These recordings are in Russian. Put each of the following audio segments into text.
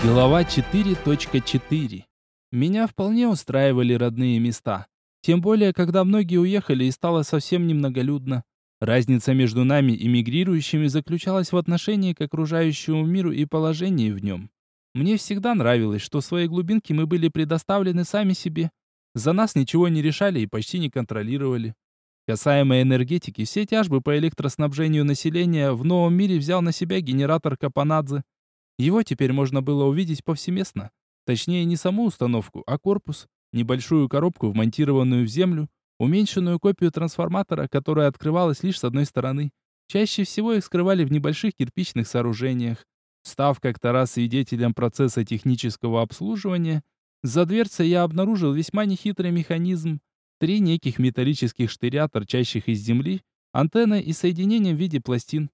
Глава 4.4. Меня вполне устраивали родные места. Тем более, когда многие уехали и стало совсем немноголюдно. Разница между нами и мигрирующими заключалась в отношении к окружающему миру и положении в нем. Мне всегда нравилось, что в своей глубинке мы были предоставлены сами себе. За нас ничего не решали и почти не контролировали. Касаемо энергетики, все тяжбы по электроснабжению населения в новом мире взял на себя генератор Капанадзе. Его теперь можно было увидеть повсеместно. Точнее, не саму установку, а корпус, небольшую коробку, вмонтированную в землю, уменьшенную копию трансформатора, которая открывалась лишь с одной стороны. Чаще всего их скрывали в небольших кирпичных сооружениях. Став как-то раз свидетелем процесса технического обслуживания, за дверцей я обнаружил весьма нехитрый механизм. Три неких металлических штыря, торчащих из земли, антенна и соединение в виде пластин.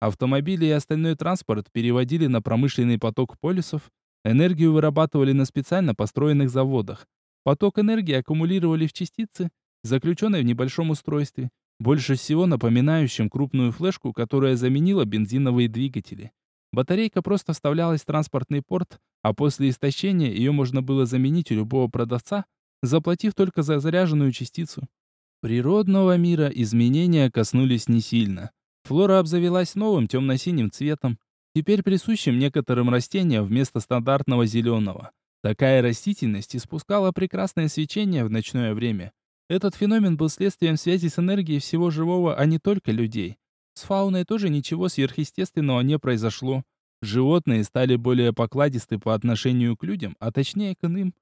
Автомобили и остальной транспорт переводили на промышленный поток полюсов, энергию вырабатывали на специально построенных заводах. Поток энергии аккумулировали в частицы, заключенной в небольшом устройстве, больше всего напоминающем крупную флешку, которая заменила бензиновые двигатели. Батарейка просто вставлялась в транспортный порт, а после истощения ее можно было заменить у любого продавца, заплатив только за заряженную частицу. Природного мира изменения коснулись не сильно. Флора обзавелась новым темно-синим цветом, теперь присущим некоторым растениям вместо стандартного зеленого. Такая растительность испускала прекрасное свечение в ночное время. Этот феномен был следствием связи с энергией всего живого, а не только людей. С фауной тоже ничего сверхъестественного не произошло. Животные стали более покладисты по отношению к людям, а точнее к иным.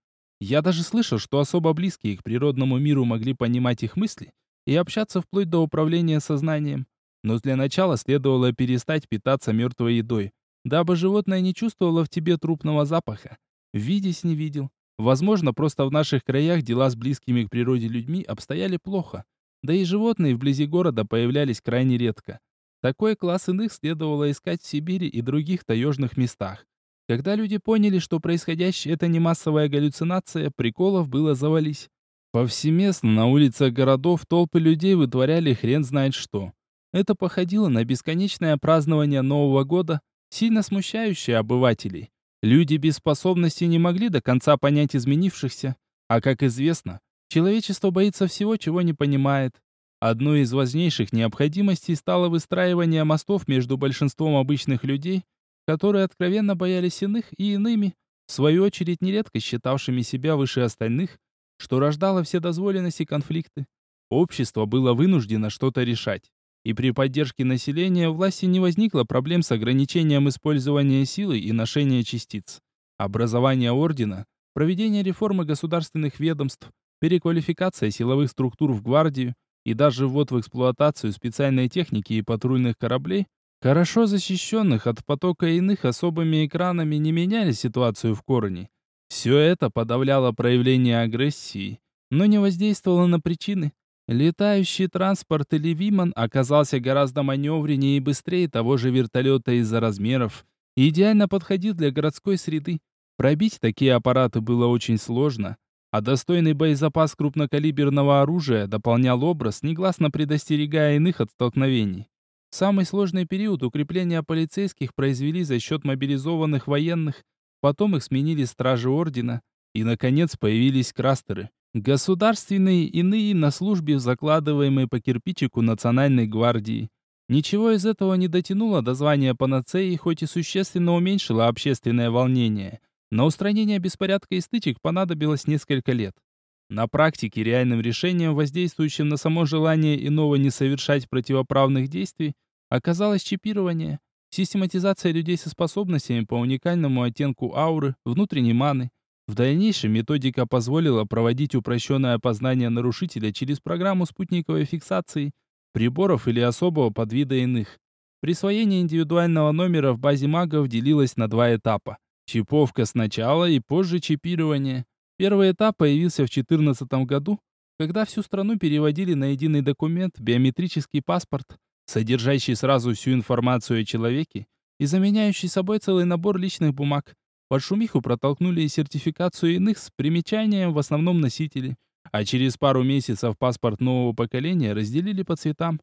Я даже слышал, что особо близкие к природному миру могли понимать их мысли и общаться вплоть до управления сознанием. Но для начала следовало перестать питаться мертвой едой, дабы животное не чувствовало в тебе трупного запаха. Видеть не видел. Возможно, просто в наших краях дела с близкими к природе людьми обстояли плохо. Да и животные вблизи города появлялись крайне редко. Такой класс иных следовало искать в Сибири и других таежных местах. Когда люди поняли, что происходящее это не массовая галлюцинация, приколов было завались. Повсеместно на улицах городов толпы людей вытворяли хрен знает что. Это походило на бесконечное празднование Нового года, сильно смущающее обывателей. Люди без способности не могли до конца понять изменившихся, а, как известно, человечество боится всего, чего не понимает. Одной из важнейших необходимостей стало выстраивание мостов между большинством обычных людей, которые откровенно боялись иных и иными, в свою очередь нередко считавшими себя выше остальных, что рождало вседозволенность и конфликты. Общество было вынуждено что-то решать и при поддержке населения власти не возникло проблем с ограничением использования силы и ношения частиц. Образование ордена, проведение реформы государственных ведомств, переквалификация силовых структур в гвардию и даже ввод в эксплуатацию специальной техники и патрульных кораблей, хорошо защищенных от потока иных особыми экранами, не меняли ситуацию в корне. Все это подавляло проявление агрессии, но не воздействовало на причины, Летающий транспорт или Виман оказался гораздо маневреннее и быстрее того же вертолета из-за размеров и идеально подходил для городской среды. Пробить такие аппараты было очень сложно, а достойный боезапас крупнокалиберного оружия дополнял образ, негласно предостерегая иных от столкновений. Самый сложный период укрепления полицейских произвели за счет мобилизованных военных, потом их сменили стражи ордена, и, наконец, появились крастеры. Государственные иные на службе, закладываемые по кирпичику Национальной гвардии. Ничего из этого не дотянуло до звания панацеи, хоть и существенно уменьшило общественное волнение. На устранение беспорядка и стычек понадобилось несколько лет. На практике реальным решением, воздействующим на само желание иного не совершать противоправных действий, оказалось чипирование, систематизация людей со способностями по уникальному оттенку ауры, внутренней маны, в дальнейшем методика позволила проводить упрощенное опознание нарушителя через программу спутниковой фиксации приборов или особого подвида иных. Присвоение индивидуального номера в базе магов делилось на два этапа. Чиповка сначала и позже чипирование. Первый этап появился в 2014 году, когда всю страну переводили на единый документ, биометрический паспорт, содержащий сразу всю информацию о человеке и заменяющий собой целый набор личных бумаг. Под шумиху протолкнули и сертификацию иных с примечанием в основном носители, а через пару месяцев паспорт нового поколения разделили по цветам.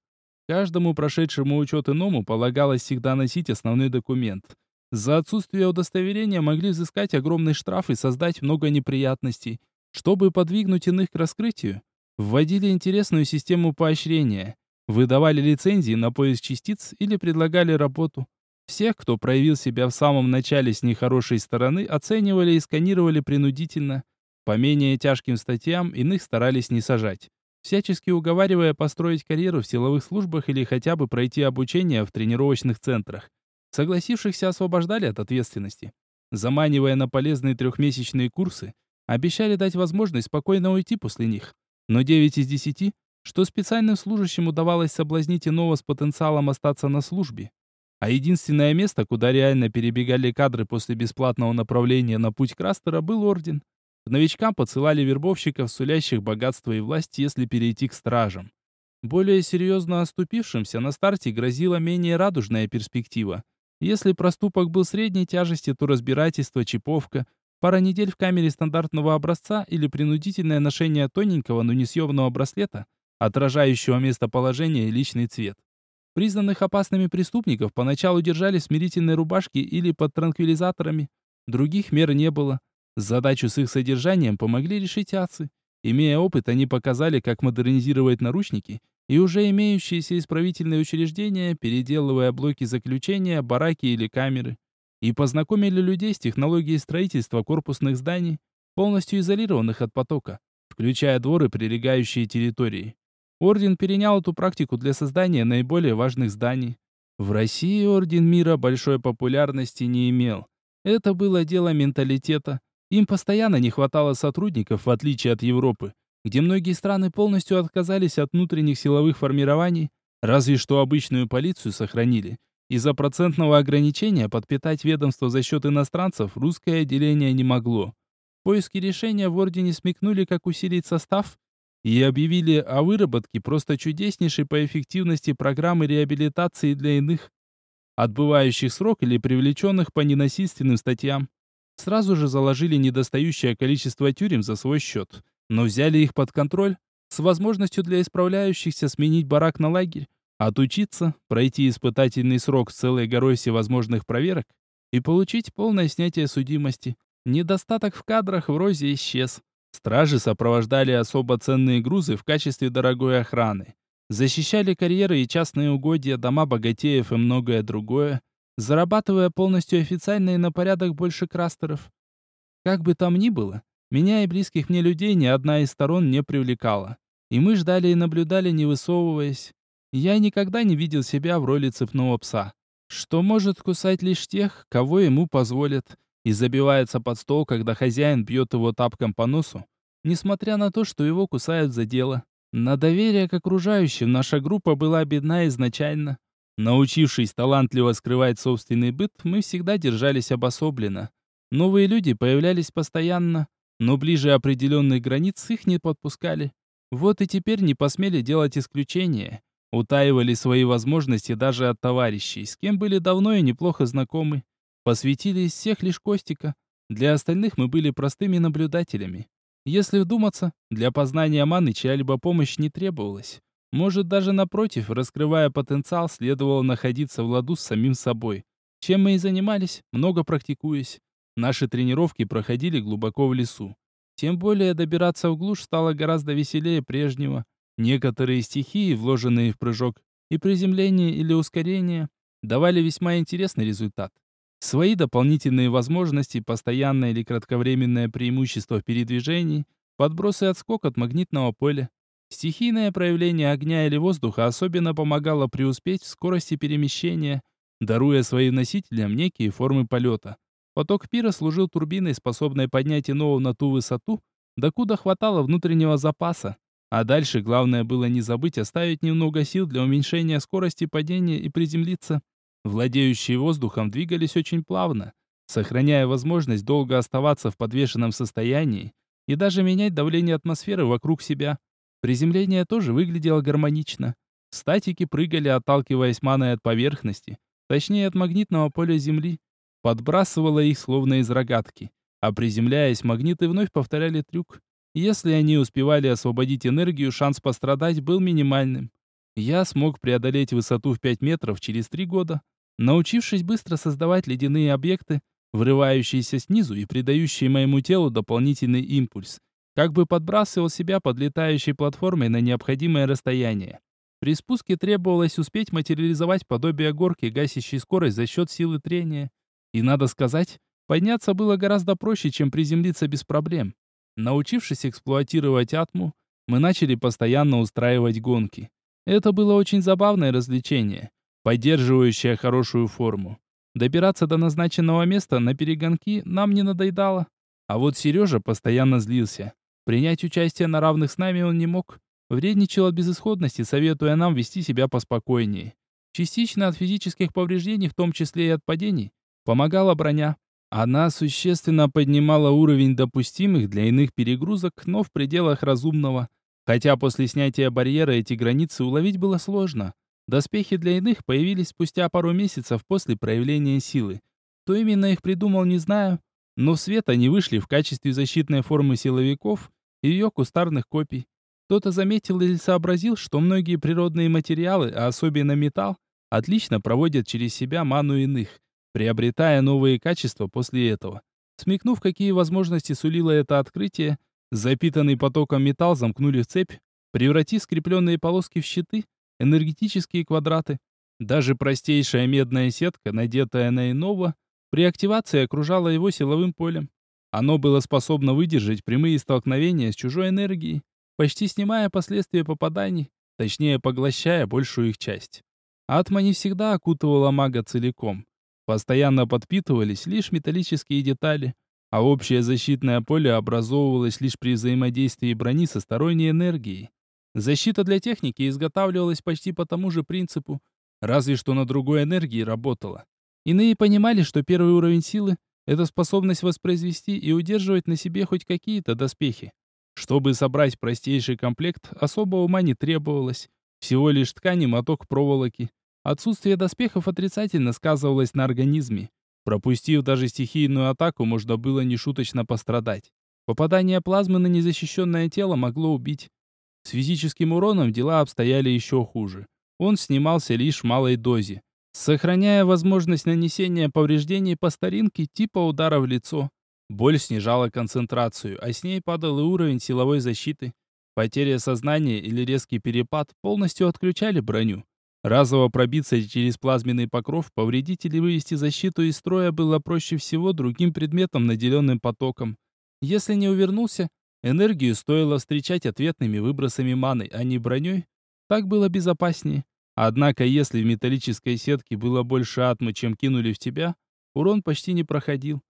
Каждому прошедшему учет иному полагалось всегда носить основной документ. За отсутствие удостоверения могли взыскать огромный штраф и создать много неприятностей. Чтобы подвигнуть иных к раскрытию, вводили интересную систему поощрения. Выдавали лицензии на поиск частиц или предлагали работу. Всех, кто проявил себя в самом начале с нехорошей стороны, оценивали и сканировали принудительно. По менее тяжким статьям иных старались не сажать, всячески уговаривая построить карьеру в силовых службах или хотя бы пройти обучение в тренировочных центрах. Согласившихся освобождали от ответственности. Заманивая на полезные трехмесячные курсы, обещали дать возможность спокойно уйти после них. Но 9 из 10, что специальным служащим удавалось соблазнить иного с потенциалом остаться на службе. А единственное место, куда реально перебегали кадры после бесплатного направления на путь Крастера, был Орден. К новичкам подсылали вербовщиков, сулящих богатство и власть, если перейти к стражам. Более серьезно оступившимся на старте грозила менее радужная перспектива. Если проступок был средней тяжести, то разбирательство, чиповка, пара недель в камере стандартного образца или принудительное ношение тоненького, но несъемного браслета, отражающего местоположение и личный цвет. Признанных опасными преступников поначалу держали в смирительной рубашке или под транквилизаторами. Других мер не было. Задачу с их содержанием помогли решить АЦИ. Имея опыт, они показали, как модернизировать наручники и уже имеющиеся исправительные учреждения, переделывая блоки заключения, бараки или камеры. И познакомили людей с технологией строительства корпусных зданий, полностью изолированных от потока, включая дворы, прилегающие территории. Орден перенял эту практику для создания наиболее важных зданий. В России Орден Мира большой популярности не имел. Это было дело менталитета. Им постоянно не хватало сотрудников, в отличие от Европы, где многие страны полностью отказались от внутренних силовых формирований, разве что обычную полицию сохранили. Из-за процентного ограничения подпитать ведомство за счет иностранцев русское отделение не могло. Поиски решения в Ордене смекнули, как усилить состав, и объявили о выработке просто чудеснейшей по эффективности программы реабилитации для иных, отбывающих срок или привлеченных по ненасильственным статьям. Сразу же заложили недостающее количество тюрем за свой счет, но взяли их под контроль с возможностью для исправляющихся сменить барак на лагерь, отучиться, пройти испытательный срок с целой горой всевозможных проверок и получить полное снятие судимости. Недостаток в кадрах в розе исчез. Стражи сопровождали особо ценные грузы в качестве дорогой охраны. Защищали карьеры и частные угодья, дома богатеев и многое другое, зарабатывая полностью официально и на порядок больше крастеров. Как бы там ни было, меня и близких мне людей ни одна из сторон не привлекала. И мы ждали и наблюдали, не высовываясь. Я никогда не видел себя в роли цепного пса, что может кусать лишь тех, кого ему позволят, и забивается под стол, когда хозяин бьет его тапком по носу, несмотря на то, что его кусают за дело. На доверие к окружающим наша группа была бедна изначально. Научившись талантливо скрывать собственный быт, мы всегда держались обособленно. Новые люди появлялись постоянно, но ближе определенных границ их не подпускали. Вот и теперь не посмели делать исключения. Утаивали свои возможности даже от товарищей, с кем были давно и неплохо знакомы. Посвятили из всех лишь Костика. Для остальных мы были простыми наблюдателями. Если вдуматься, для познания маны чья-либо помощь не требовалась. Может, даже напротив, раскрывая потенциал, следовало находиться в ладу с самим собой. Чем мы и занимались, много практикуясь. Наши тренировки проходили глубоко в лесу. Тем более добираться в глушь стало гораздо веселее прежнего. Некоторые стихии, вложенные в прыжок и приземление или ускорение, давали весьма интересный результат. Свои дополнительные возможности, постоянное или кратковременное преимущество в передвижении, подбросы отскок от магнитного поля. Стихийное проявление огня или воздуха особенно помогало преуспеть в скорости перемещения, даруя своим носителям некие формы полета. Поток пира служил турбиной, способной поднять иного на ту высоту, докуда хватало внутреннего запаса. А дальше главное было не забыть оставить немного сил для уменьшения скорости падения и приземлиться. Владеющие воздухом двигались очень плавно, сохраняя возможность долго оставаться в подвешенном состоянии и даже менять давление атмосферы вокруг себя. Приземление тоже выглядело гармонично. Статики прыгали, отталкиваясь маной от поверхности, точнее от магнитного поля Земли, подбрасывало их словно из рогатки. А приземляясь, магниты вновь повторяли трюк. Если они успевали освободить энергию, шанс пострадать был минимальным. Я смог преодолеть высоту в 5 метров через 3 года, научившись быстро создавать ледяные объекты, врывающиеся снизу и придающие моему телу дополнительный импульс, как бы подбрасывал себя под летающей платформой на необходимое расстояние. При спуске требовалось успеть материализовать подобие горки, гасящей скорость за счет силы трения. И надо сказать, подняться было гораздо проще, чем приземлиться без проблем. Научившись эксплуатировать атму, мы начали постоянно устраивать гонки. Это было очень забавное развлечение, поддерживающее хорошую форму. Добираться до назначенного места на перегонки нам не надоедало. А вот Сережа постоянно злился. Принять участие на равных с нами он не мог. Вредничал от безысходности, советуя нам вести себя поспокойнее. Частично от физических повреждений, в том числе и от падений, помогала броня. Она существенно поднимала уровень допустимых для иных перегрузок, но в пределах разумного. Хотя после снятия барьера эти границы уловить было сложно. Доспехи для иных появились спустя пару месяцев после проявления силы. Кто именно их придумал, не знаю, но в свет они вышли в качестве защитной формы силовиков и ее кустарных копий. Кто-то заметил или сообразил, что многие природные материалы, а особенно металл, отлично проводят через себя ману иных, приобретая новые качества после этого. Смекнув, какие возможности сулило это открытие, запитанный потоком металл замкнули в цепь, превратив скрепленные полоски в щиты, энергетические квадраты. Даже простейшая медная сетка, надетая на иного, при активации окружала его силовым полем. Оно было способно выдержать прямые столкновения с чужой энергией, почти снимая последствия попаданий, точнее поглощая большую их часть. Атма не всегда окутывала мага целиком. Постоянно подпитывались лишь металлические детали, а общее защитное поле образовывалось лишь при взаимодействии брони со сторонней энергией. Защита для техники изготавливалась почти по тому же принципу, разве что на другой энергии работала. Иные понимали, что первый уровень силы — это способность воспроизвести и удерживать на себе хоть какие-то доспехи. Чтобы собрать простейший комплект, особого ума не требовалось. Всего лишь ткани, моток проволоки. Отсутствие доспехов отрицательно сказывалось на организме. Пропустив даже стихийную атаку, можно было нешуточно пострадать. Попадание плазмы на незащищенное тело могло убить. С физическим уроном дела обстояли еще хуже. Он снимался лишь в малой дозе, сохраняя возможность нанесения повреждений по старинке типа удара в лицо. Боль снижала концентрацию, а с ней падал и уровень силовой защиты. Потеря сознания или резкий перепад полностью отключали броню. Разово пробиться через плазменный покров, повредить или вывести защиту из строя было проще всего другим предметом, наделенным потоком. Если не увернулся, Энергию стоило встречать ответными выбросами маны, а не броней. Так было безопаснее. Однако, если в металлической сетке было больше атмы, чем кинули в тебя, урон почти не проходил.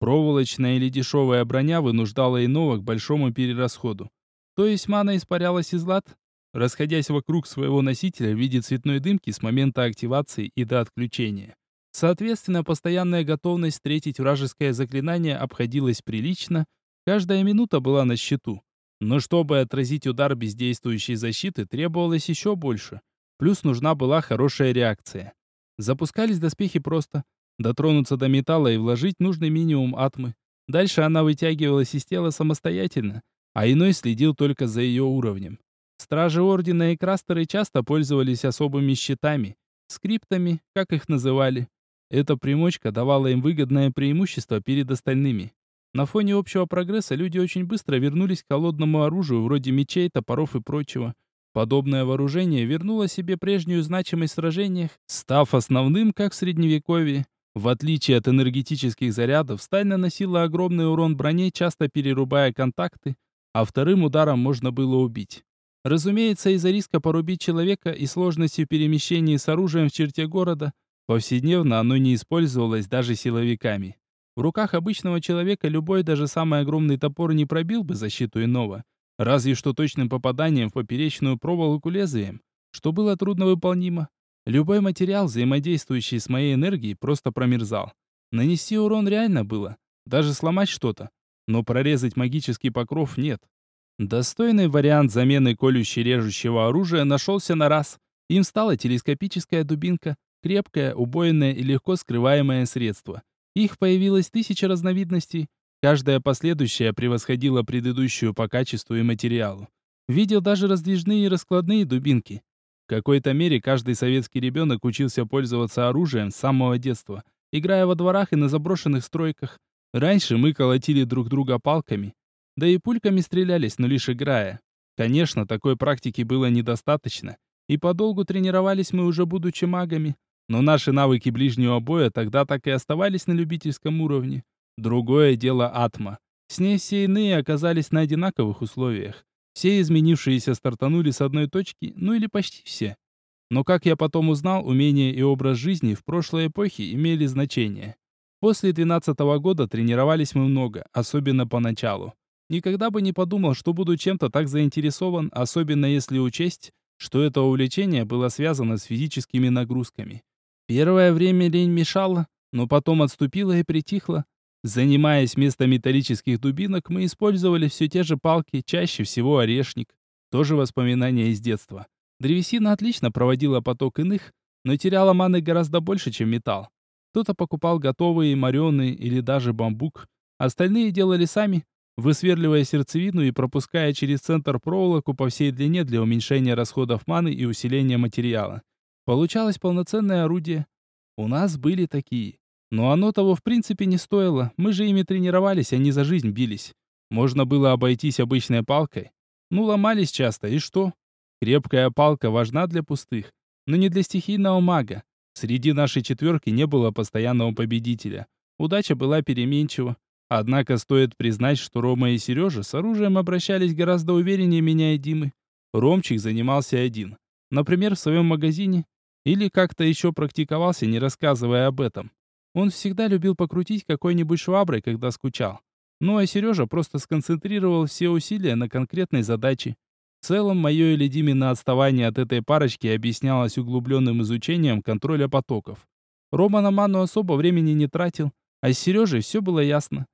Проволочная или дешевая броня вынуждала иного к большому перерасходу. То есть мана испарялась из лад, расходясь вокруг своего носителя в виде цветной дымки с момента активации и до отключения. Соответственно, постоянная готовность встретить вражеское заклинание обходилась прилично, Каждая минута была на счету. Но чтобы отразить удар бездействующей защиты, требовалось еще больше. Плюс нужна была хорошая реакция. Запускались доспехи просто. Дотронуться до металла и вложить нужный минимум атмы. Дальше она вытягивалась из тела самостоятельно, а иной следил только за ее уровнем. Стражи Ордена и Крастеры часто пользовались особыми щитами, скриптами, как их называли. Эта примочка давала им выгодное преимущество перед остальными. На фоне общего прогресса люди очень быстро вернулись к холодному оружию вроде мечей, топоров и прочего. Подобное вооружение вернуло себе прежнюю значимость в сражениях, став основным, как в средневековье. В отличие от энергетических зарядов, сталь наносила огромный урон броне, часто перерубая контакты, а вторым ударом можно было убить. Разумеется, из-за риска порубить человека и сложности в перемещении с оружием в черте города, повседневно оно не использовалось даже силовиками. В руках обычного человека любой, даже самый огромный топор не пробил бы защиту иного. Разве что точным попаданием в поперечную проволоку лезвием, что было трудновыполнимо. Любой материал, взаимодействующий с моей энергией, просто промерзал. Нанести урон реально было, даже сломать что-то. Но прорезать магический покров нет. Достойный вариант замены колюще-режущего оружия нашелся на раз. Им стала телескопическая дубинка, крепкое, убойное и легко скрываемое средство. Их появилось тысяча разновидностей, каждая последующая превосходила предыдущую по качеству и материалу. Видел даже раздвижные и раскладные дубинки. В какой-то мере каждый советский ребенок учился пользоваться оружием с самого детства, играя во дворах и на заброшенных стройках. Раньше мы колотили друг друга палками, да и пульками стрелялись, но лишь играя. Конечно, такой практики было недостаточно, и подолгу тренировались мы уже будучи магами, но наши навыки ближнего боя тогда так и оставались на любительском уровне. Другое дело Атма. С ней все иные оказались на одинаковых условиях. Все изменившиеся стартанули с одной точки, ну или почти все. Но, как я потом узнал, умения и образ жизни в прошлой эпохе имели значение. После 12 -го года тренировались мы много, особенно поначалу. Никогда бы не подумал, что буду чем-то так заинтересован, особенно если учесть, что это увлечение было связано с физическими нагрузками. Первое время лень мешала, но потом отступила и притихла. Занимаясь вместо металлических дубинок, мы использовали все те же палки, чаще всего орешник. Тоже воспоминания из детства. Древесина отлично проводила поток иных, но теряла маны гораздо больше, чем металл. Кто-то покупал готовые, мореные или даже бамбук. Остальные делали сами, высверливая сердцевину и пропуская через центр проволоку по всей длине для уменьшения расходов маны и усиления материала. Получалось полноценное орудие. У нас были такие. Но оно того в принципе не стоило. Мы же ими тренировались, не за жизнь бились. Можно было обойтись обычной палкой. Ну, ломались часто, и что? Крепкая палка важна для пустых, но не для стихийного мага. Среди нашей четверки не было постоянного победителя. Удача была переменчива. Однако стоит признать, что Рома и Сережа с оружием обращались гораздо увереннее меня и Димы. Ромчик занимался один. Например, в своем магазине или как-то еще практиковался, не рассказывая об этом. Он всегда любил покрутить какой-нибудь шваброй, когда скучал. Ну а Сережа просто сконцентрировал все усилия на конкретной задаче. В целом, мое или Димина отставание от этой парочки объяснялось углубленным изучением контроля потоков. Рома на ману особо времени не тратил, а с Сережей все было ясно.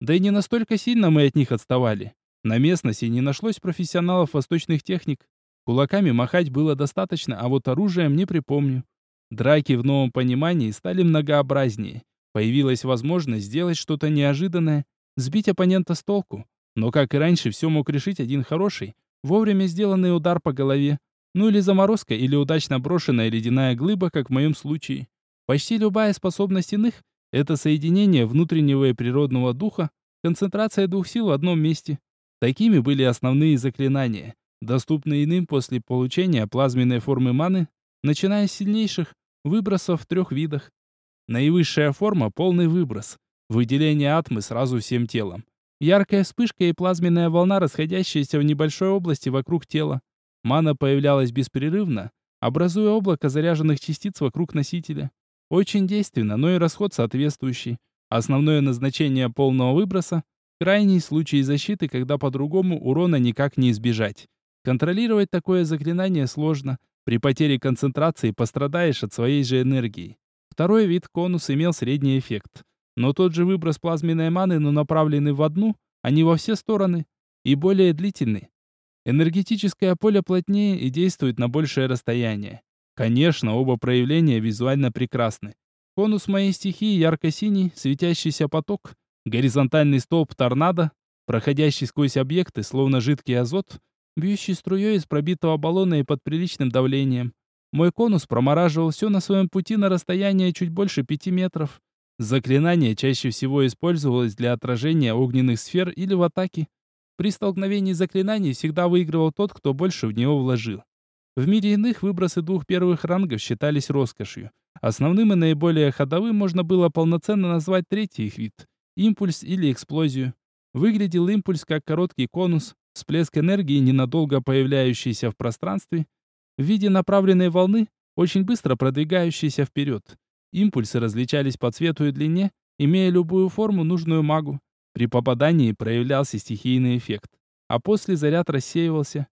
Да и не настолько сильно мы от них отставали. На местности не нашлось профессионалов восточных техник, Кулаками махать было достаточно, а вот оружием не припомню. Драки в новом понимании стали многообразнее. Появилась возможность сделать что-то неожиданное, сбить оппонента с толку. Но, как и раньше, все мог решить один хороший, вовремя сделанный удар по голове. Ну или заморозка, или удачно брошенная ледяная глыба, как в моем случае. Почти любая способность иных — это соединение внутреннего и природного духа, концентрация двух сил в одном месте. Такими были основные заклинания доступны иным после получения плазменной формы маны, начиная с сильнейших выбросов в трех видах. Наивысшая форма — полный выброс. Выделение атмы сразу всем телом. Яркая вспышка и плазменная волна, расходящаяся в небольшой области вокруг тела. Мана появлялась беспрерывно, образуя облако заряженных частиц вокруг носителя. Очень действенно, но и расход соответствующий. Основное назначение полного выброса — крайний случай защиты, когда по-другому урона никак не избежать. Контролировать такое заклинание сложно. При потере концентрации пострадаешь от своей же энергии. Второй вид конус имел средний эффект. Но тот же выброс плазменной маны, но направленный в одну, а не во все стороны, и более длительный. Энергетическое поле плотнее и действует на большее расстояние. Конечно, оба проявления визуально прекрасны. Конус моей стихии ярко-синий, светящийся поток, горизонтальный столб торнадо, проходящий сквозь объекты, словно жидкий азот, бьющий струей из пробитого баллона и под приличным давлением. Мой конус промораживал все на своем пути на расстояние чуть больше пяти метров. Заклинание чаще всего использовалось для отражения огненных сфер или в атаке. При столкновении заклинаний всегда выигрывал тот, кто больше в него вложил. В мире иных выбросы двух первых рангов считались роскошью. Основным и наиболее ходовым можно было полноценно назвать третий их вид – импульс или эксплозию. Выглядел импульс как короткий конус, Всплеск энергии, ненадолго появляющийся в пространстве, в виде направленной волны, очень быстро продвигающейся вперед. Импульсы различались по цвету и длине, имея любую форму, нужную магу. При попадании проявлялся стихийный эффект, а после заряд рассеивался.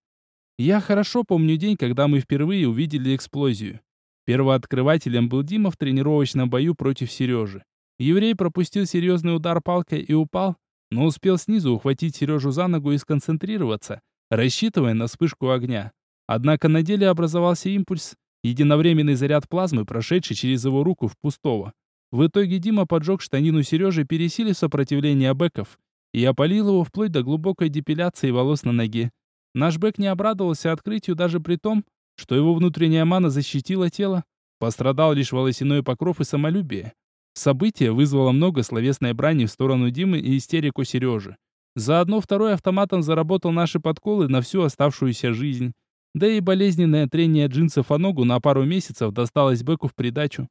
Я хорошо помню день, когда мы впервые увидели эксплозию. Первооткрывателем был Дима в тренировочном бою против Сережи. Еврей пропустил серьезный удар палкой и упал, но успел снизу ухватить Сережу за ногу и сконцентрироваться, рассчитывая на вспышку огня. Однако на деле образовался импульс, единовременный заряд плазмы, прошедший через его руку в пустого. В итоге Дима поджег штанину Сережи, пересилив сопротивление бэков, и опалил его вплоть до глубокой депиляции волос на ноге. Наш бэк не обрадовался открытию даже при том, что его внутренняя мана защитила тело, пострадал лишь волосяной покров и самолюбие. Событие вызвало много словесной брани в сторону Димы и истерику Сережи. Заодно второй автоматом заработал наши подколы на всю оставшуюся жизнь. Да и болезненное трение джинсов о ногу на пару месяцев досталось Беку в придачу.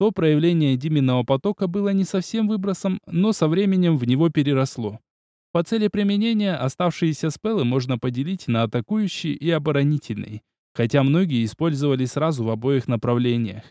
То проявление Диминого потока было не совсем выбросом, но со временем в него переросло. По цели применения оставшиеся спеллы можно поделить на атакующий и оборонительный, хотя многие использовали сразу в обоих направлениях.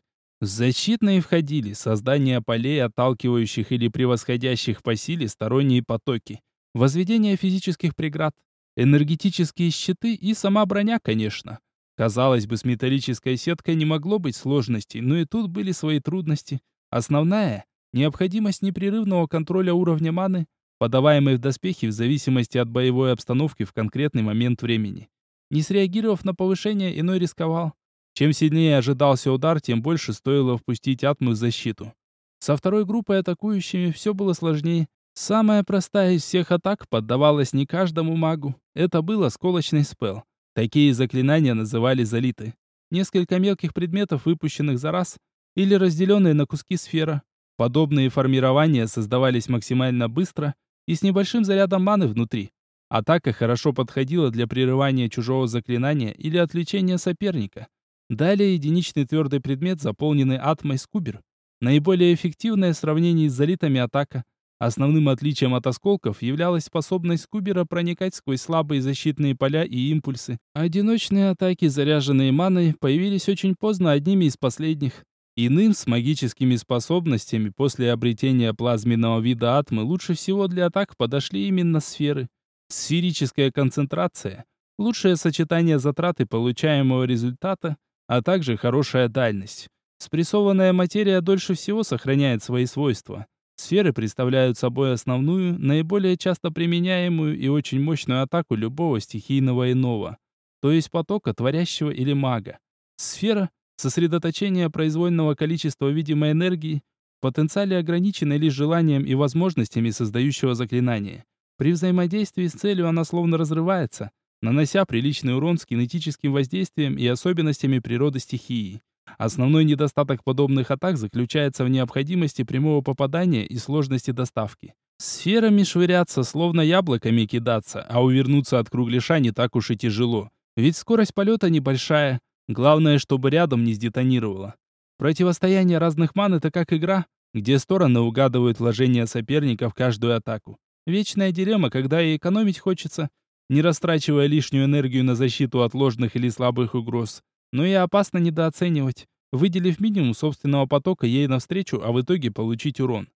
В защитные входили создание полей, отталкивающих или превосходящих по силе сторонние потоки, возведение физических преград, энергетические щиты и сама броня, конечно. Казалось бы, с металлической сеткой не могло быть сложностей, но и тут были свои трудности. Основная – необходимость непрерывного контроля уровня маны, подаваемой в доспехи в зависимости от боевой обстановки в конкретный момент времени. Не среагировав на повышение, иной рисковал. Чем сильнее ожидался удар, тем больше стоило впустить атму в защиту. Со второй группой атакующими все было сложнее. Самая простая из всех атак поддавалась не каждому магу. Это был осколочный спел. Такие заклинания называли залиты. Несколько мелких предметов, выпущенных за раз, или разделенные на куски сфера. Подобные формирования создавались максимально быстро и с небольшим зарядом маны внутри. Атака хорошо подходила для прерывания чужого заклинания или отвлечения соперника. Далее единичный твердый предмет, заполненный атмой скубер. Наиболее эффективное в сравнении с залитами атака. Основным отличием от осколков являлась способность скубера проникать сквозь слабые защитные поля и импульсы. Одиночные атаки, заряженные маной, появились очень поздно одними из последних. Иным с магическими способностями после обретения плазменного вида атмы лучше всего для атак подошли именно сферы. Сферическая концентрация – лучшее сочетание затраты получаемого результата, а также хорошая дальность. Спрессованная материя дольше всего сохраняет свои свойства. Сферы представляют собой основную, наиболее часто применяемую и очень мощную атаку любого стихийного иного, то есть потока, творящего или мага. Сфера Сосредоточение произвольного количества видимой энергии потенциале ограничено лишь желанием и возможностями создающего заклинания. При взаимодействии с целью она словно разрывается, нанося приличный урон с кинетическим воздействием и особенностями природы стихии. Основной недостаток подобных атак заключается в необходимости прямого попадания и сложности доставки. Сферами швыряться, словно яблоками кидаться, а увернуться от кругляша не так уж и тяжело. Ведь скорость полета небольшая, Главное, чтобы рядом не сдетонировало. Противостояние разных ман — это как игра, где стороны угадывают вложения соперника в каждую атаку. Вечная дилемма, когда и экономить хочется, не растрачивая лишнюю энергию на защиту от ложных или слабых угроз, но и опасно недооценивать, выделив минимум собственного потока ей навстречу, а в итоге получить урон.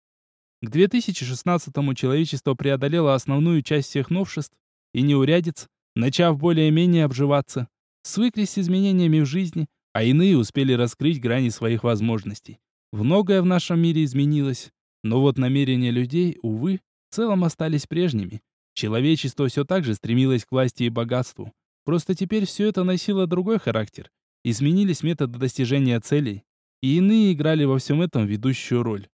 К 2016-му человечество преодолело основную часть всех новшеств и неурядиц, начав более-менее обживаться свыклись с изменениями в жизни, а иные успели раскрыть грани своих возможностей. Многое в нашем мире изменилось, но вот намерения людей, увы, в целом остались прежними. Человечество все так же стремилось к власти и богатству. Просто теперь все это носило другой характер. Изменились методы достижения целей, и иные играли во всем этом ведущую роль.